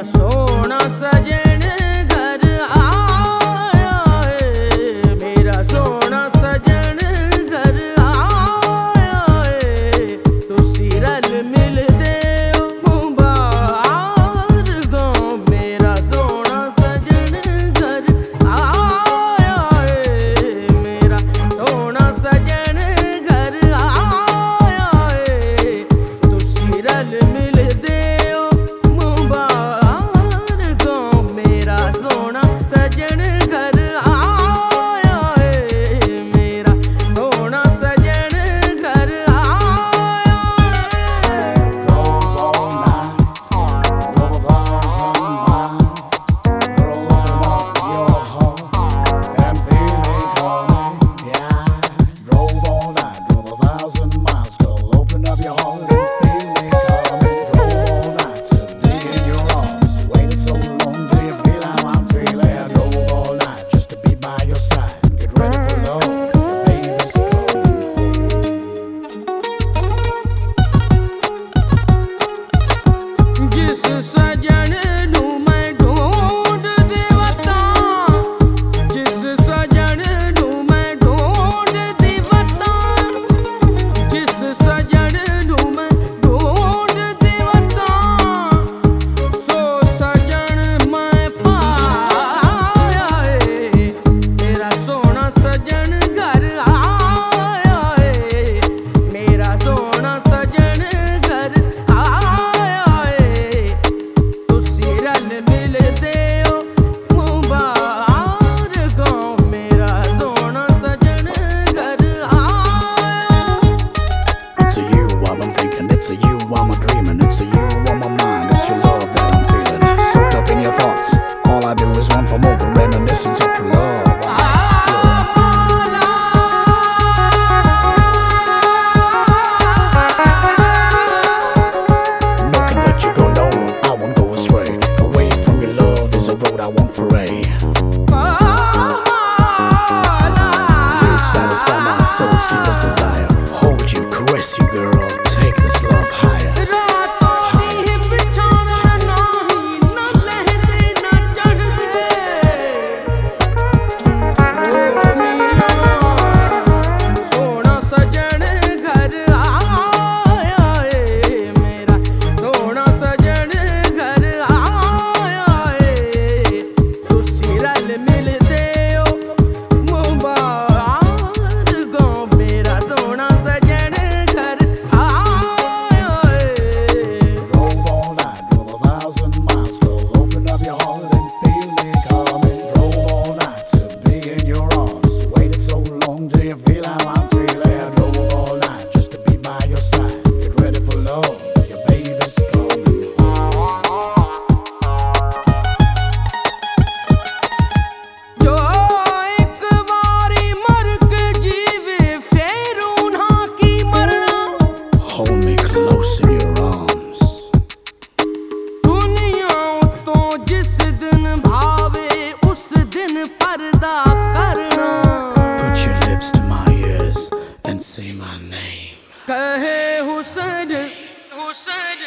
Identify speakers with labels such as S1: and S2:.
S1: corazón.
S2: your heart and feel me coming. To be in your arms. Waited so long you feel how I'm feeling. I all night just to be by your side. Get ready for love. always one for more than reminiscence.
S1: ਜਿਸ ਦਿਨ ਭਾਵੇ ਉਸ ਦਿਨ ਪਰਦਾ ਕਰਨਾ
S2: Put your lips to my ears and say my name.
S1: ਕਹੇ ਹੁਸਨ ਹੁਸਨ